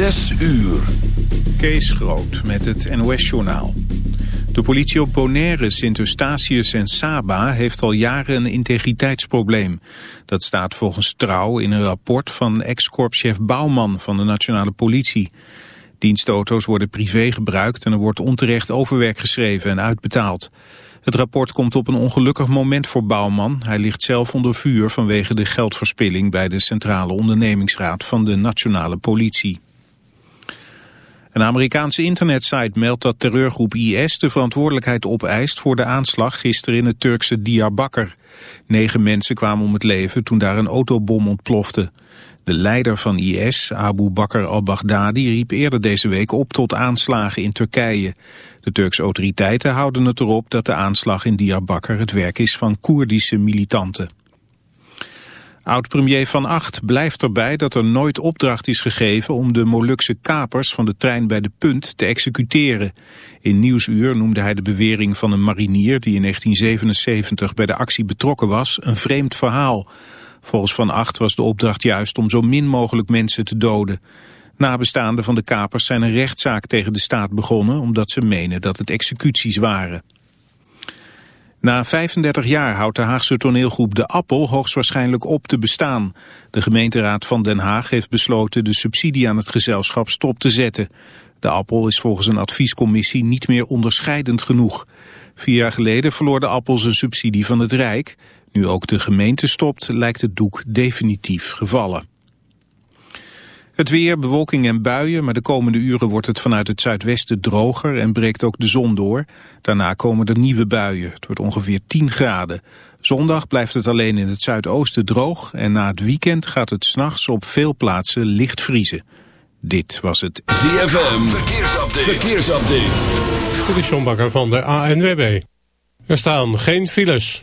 Zes uur. Kees Groot met het NOS-journaal. De politie op Bonaire, Sint-Eustatius en Saba heeft al jaren een integriteitsprobleem. Dat staat volgens Trouw in een rapport van ex-korpschef Bouwman van de Nationale Politie. Dienstauto's worden privé gebruikt en er wordt onterecht overwerk geschreven en uitbetaald. Het rapport komt op een ongelukkig moment voor Bouwman. Hij ligt zelf onder vuur vanwege de geldverspilling bij de Centrale Ondernemingsraad van de Nationale Politie. Een Amerikaanse internetsite meldt dat terreurgroep IS de verantwoordelijkheid opeist voor de aanslag gisteren in het Turkse Diyarbakir. Negen mensen kwamen om het leven toen daar een autobom ontplofte. De leider van IS, Abu Bakr al-Baghdadi, riep eerder deze week op tot aanslagen in Turkije. De Turkse autoriteiten houden het erop dat de aanslag in Diyarbakir het werk is van Koerdische militanten. Oud-premier Van Acht blijft erbij dat er nooit opdracht is gegeven om de Molukse kapers van de trein bij de Punt te executeren. In Nieuwsuur noemde hij de bewering van een marinier die in 1977 bij de actie betrokken was een vreemd verhaal. Volgens Van Acht was de opdracht juist om zo min mogelijk mensen te doden. Nabestaanden van de kapers zijn een rechtszaak tegen de staat begonnen omdat ze menen dat het executies waren. Na 35 jaar houdt de Haagse toneelgroep De Appel hoogstwaarschijnlijk op te bestaan. De gemeenteraad van Den Haag heeft besloten de subsidie aan het gezelschap stop te zetten. De Appel is volgens een adviescommissie niet meer onderscheidend genoeg. Vier jaar geleden verloor De Appel zijn subsidie van het Rijk. Nu ook de gemeente stopt, lijkt het doek definitief gevallen. Het weer, bewolking en buien, maar de komende uren wordt het vanuit het zuidwesten droger en breekt ook de zon door. Daarna komen er nieuwe buien. Het wordt ongeveer 10 graden. Zondag blijft het alleen in het zuidoosten droog en na het weekend gaat het s'nachts op veel plaatsen licht vriezen. Dit was het ZFM Verkeersupdate. Verkeersupdate. Dit is Bakker van de ANWB. Er staan geen files.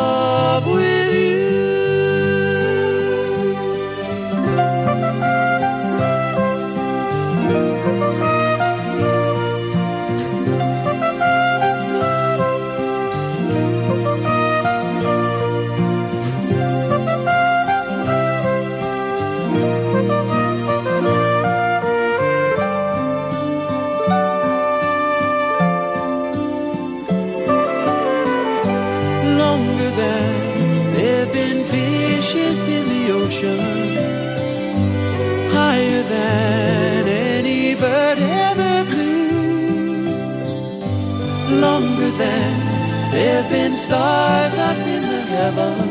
longer than there've been stars up in the heavens.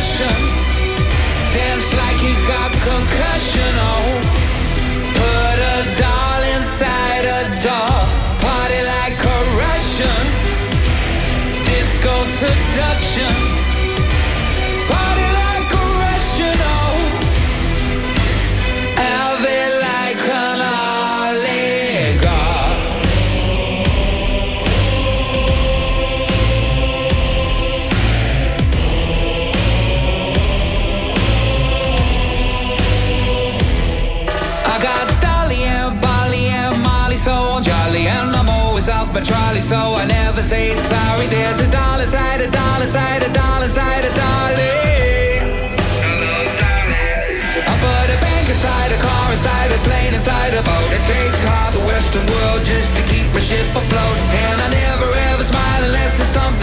Dance like he got concussion. Oh,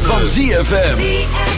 Van ZFM.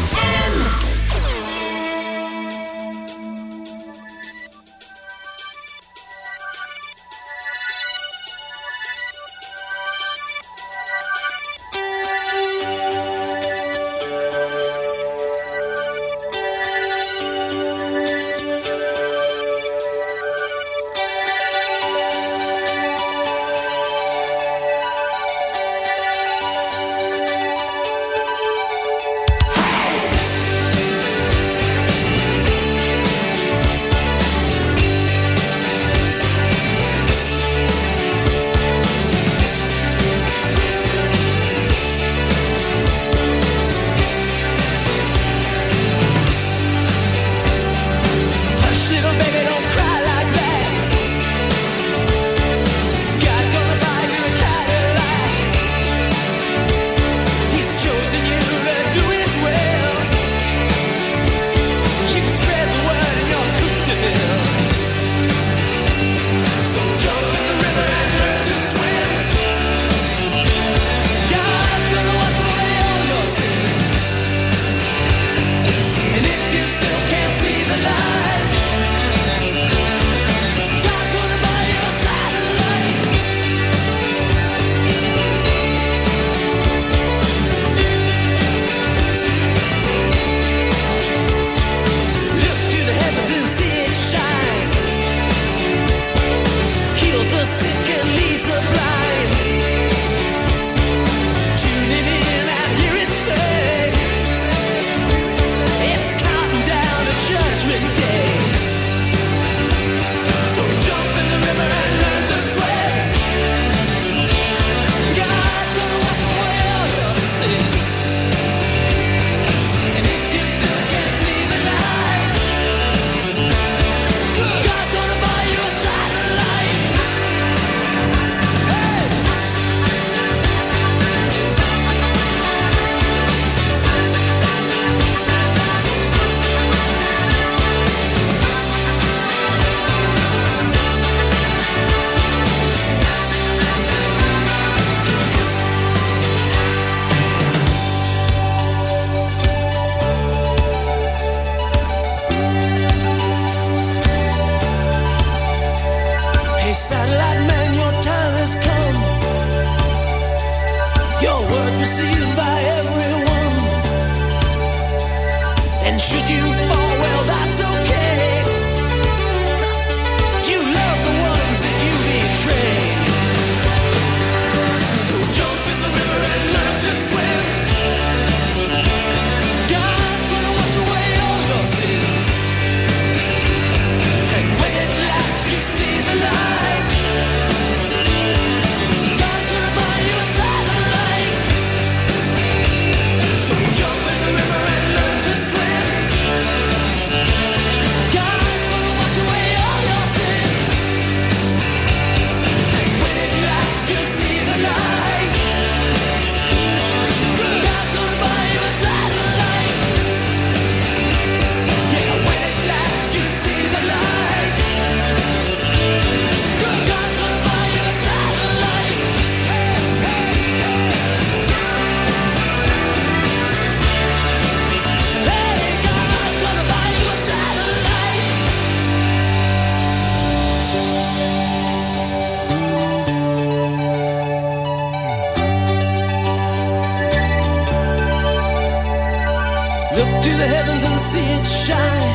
To the heavens and see it shine.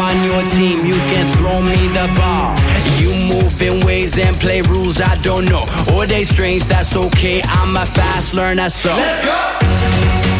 I'm on your team, you can throw me the ball. You move in ways and play rules I don't know. Or they strange, that's okay. I'm a fast learner, so. Let's go!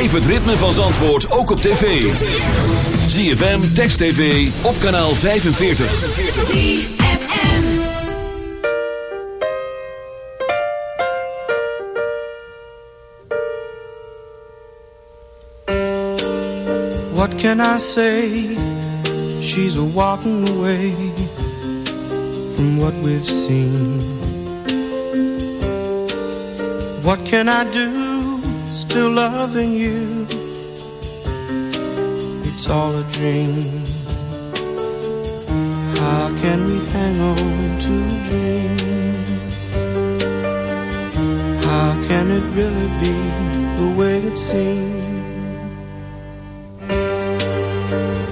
Beleef het ritme van Zandvoort ook op tv. ZFM, Text TV, op kanaal 45. ZFM. What can I say? She's a walking away from what we've seen. What can I do? Still loving you. It's all a dream. How can we hang on to a dream? How can it really be the way it seems?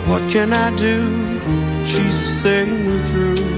What can I do? She's saying we're through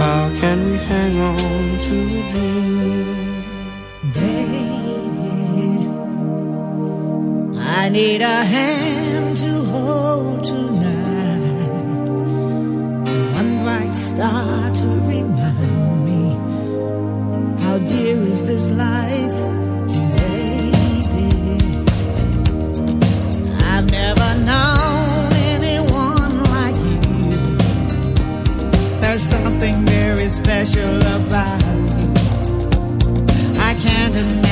How can we hang on to a dream? Baby, I need a hand to hold tonight. One bright star to remind me how dear is this life. Baby, I've never known special about. I can't imagine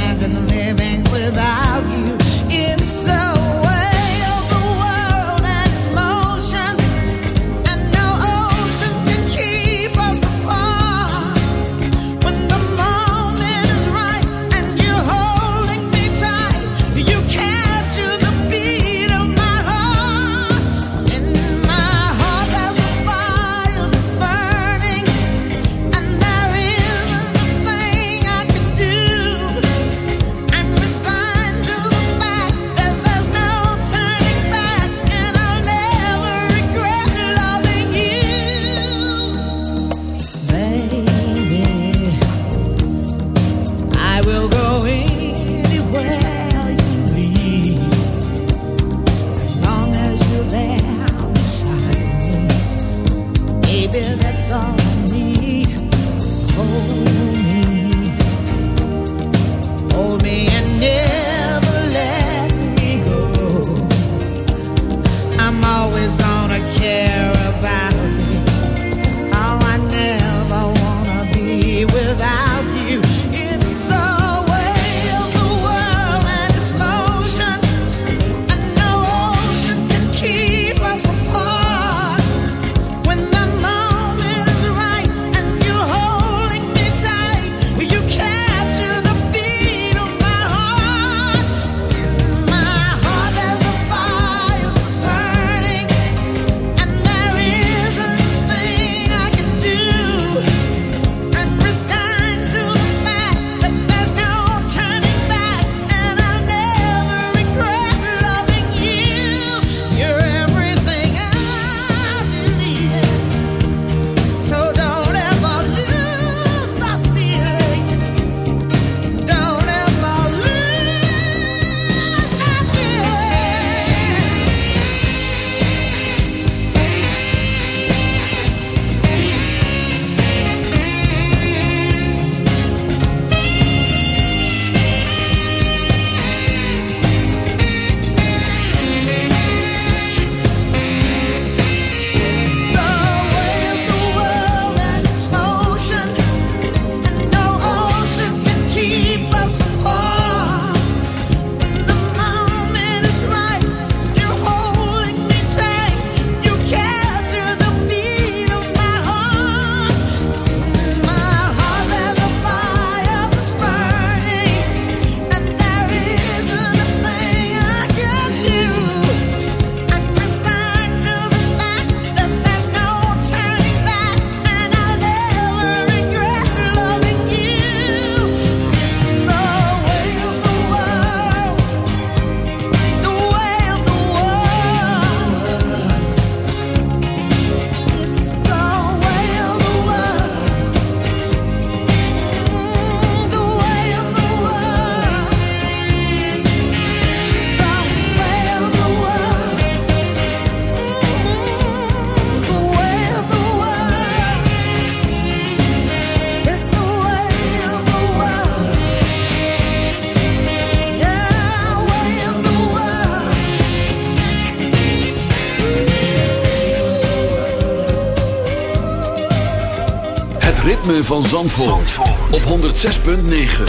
van Zandvoort, op 106.9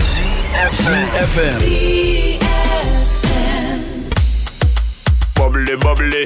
CFFM bubbly Bubbly,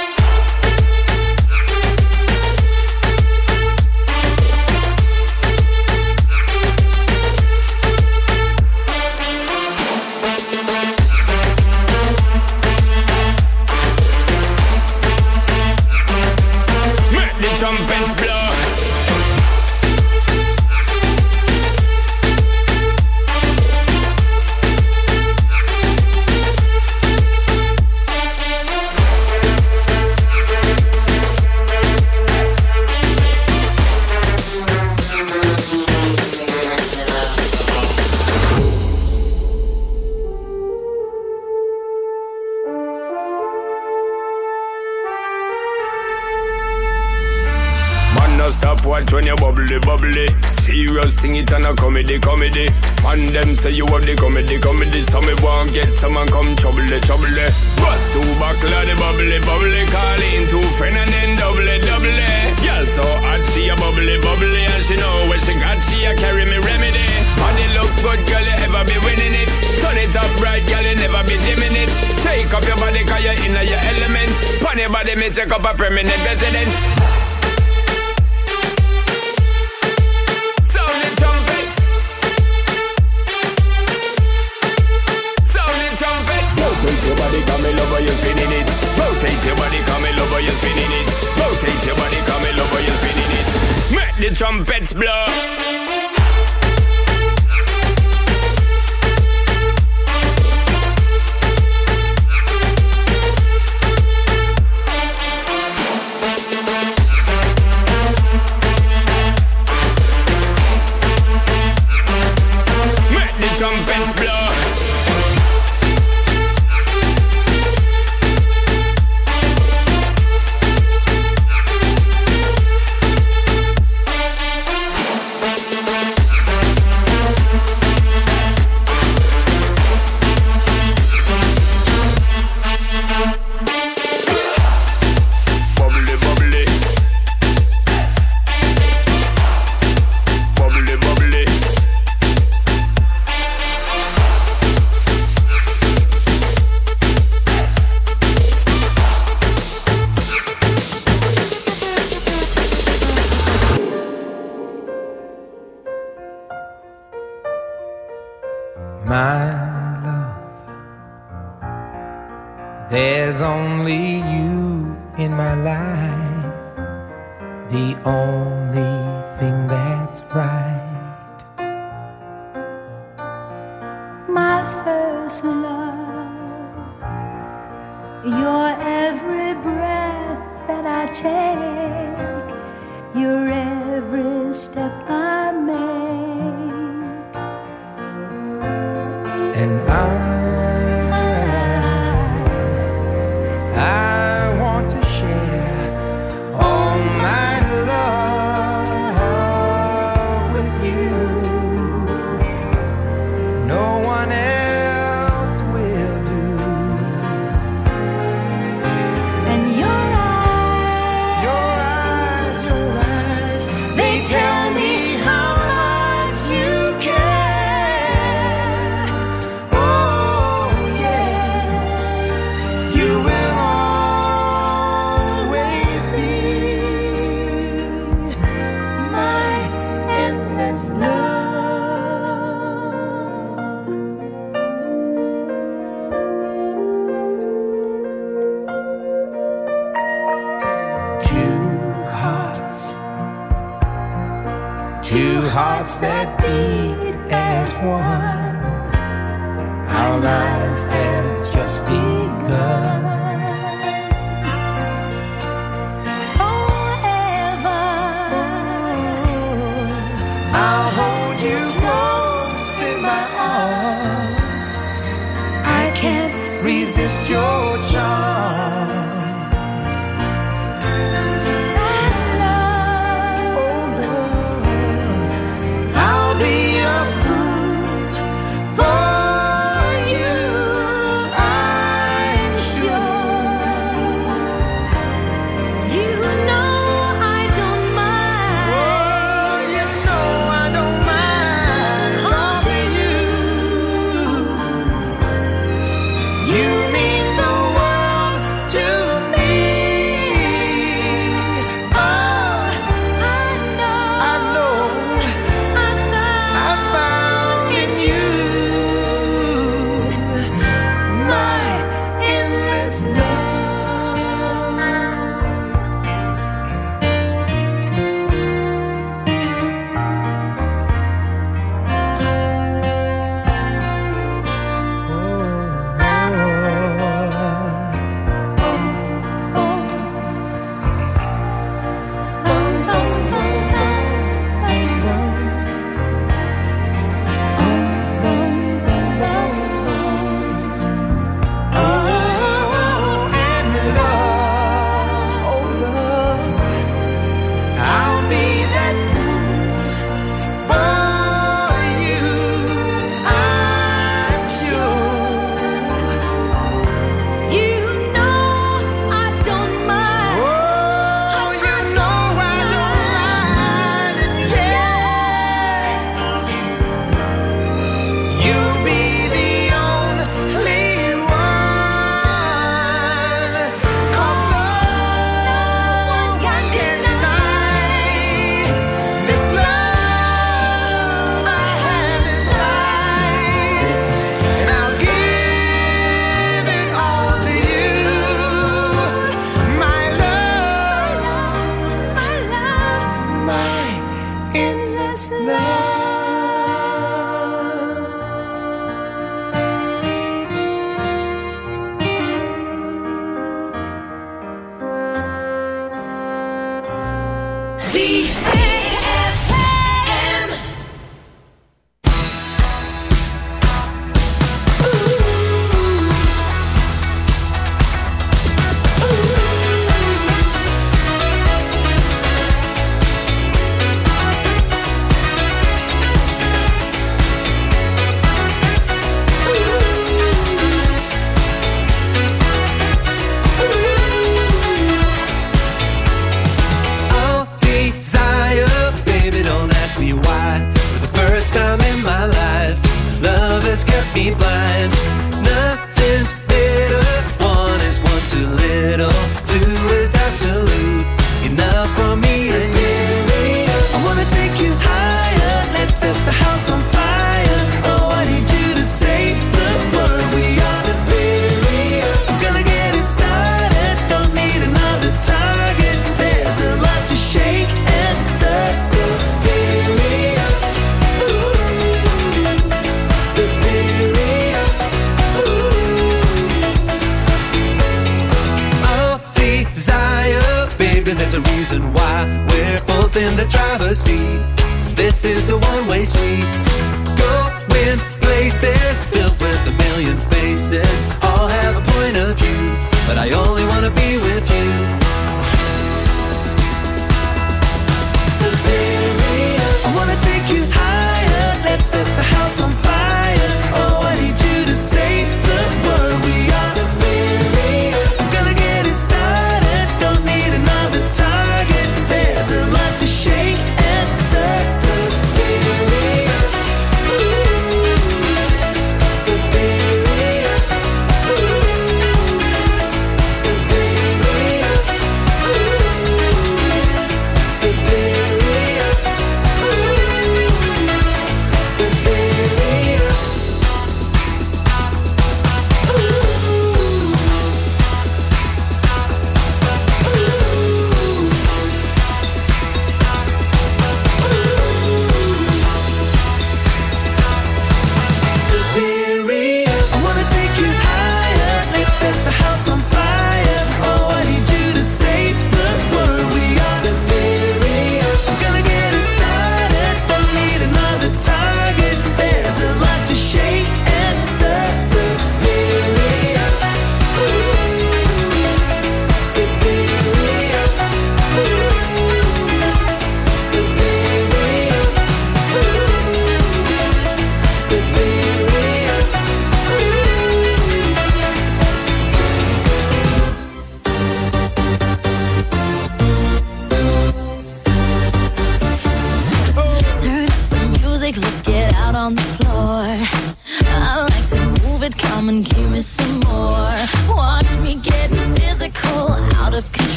Want get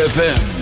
ZFM.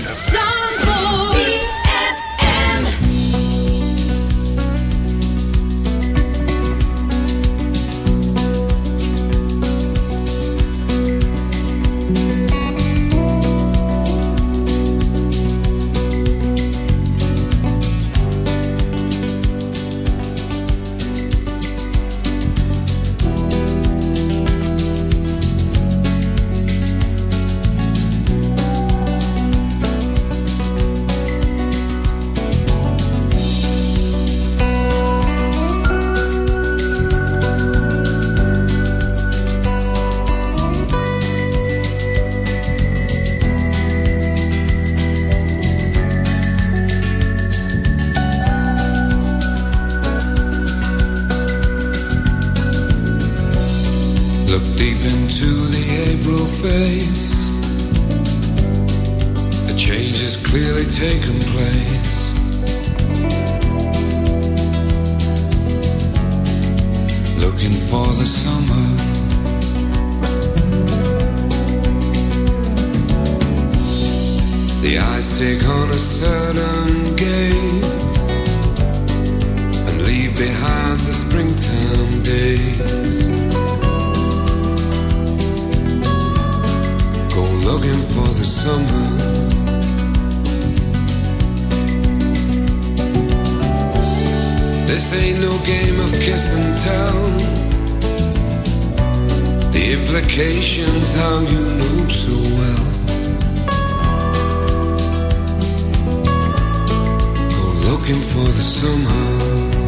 The somehow.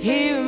Hear